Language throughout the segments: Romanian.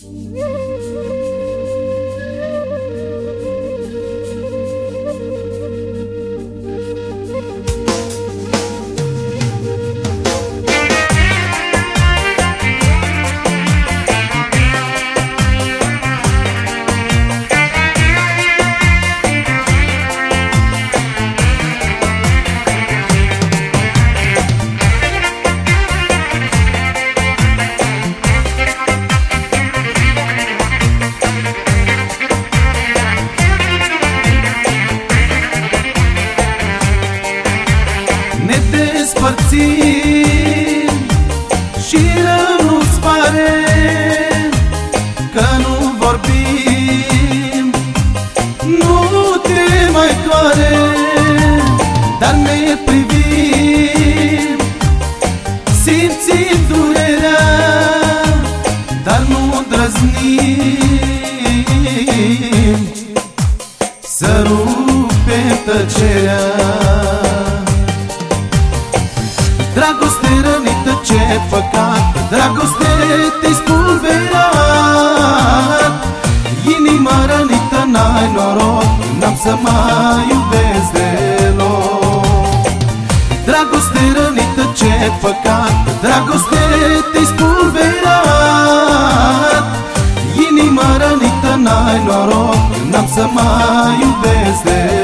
Ne despărțim Și rău nu-ți pare Că nu vorbim? Nu te mai doare Dar ne privim. Simțim durerea Dar nu drăznim Să rupem tăcerea Dragoste rănită, ce păcat. Dragoste te-ai spulberat. Inima rănită, n-ai noroc N-am să mai iubesc deloc. Dragoste rănită, ce păcat. Dragoste te-ai spulberat. Inima rănită, n-ai noroc N-am să mai iubesc deloc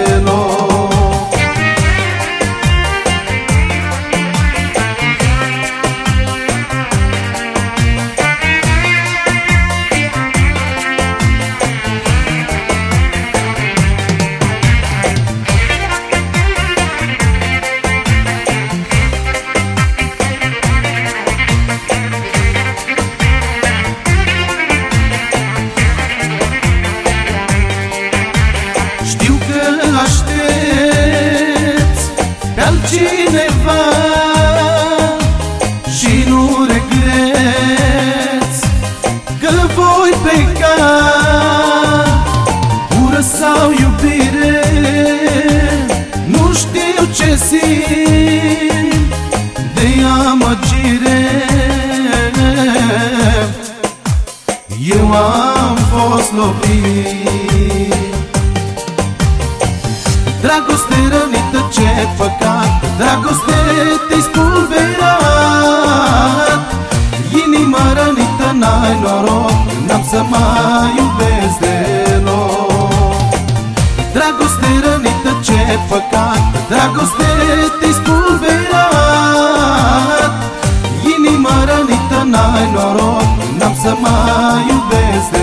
Eu am fost lovit. Dragoste rănită, ce păcat Dragoste te-ai spulberat. Inima rănită, n-ai noroc N-am să mai iubesc deloc. Dragoste rănită, ce păcat Dragoste te-ai spulberat. Inima rănită, n-ai noroc N-am să mai iubesc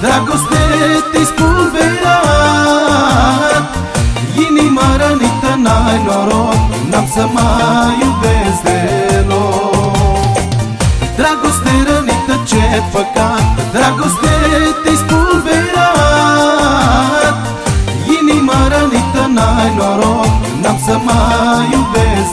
Dragoste te-ai spulberat. Inima rănită, n-ai noroc N-am să mai iubesc deloc. Dragoste rănită, ce păcat Dragoste te-ai spulberat. Inima rănită, n-ai noroc N-am să mai iubesc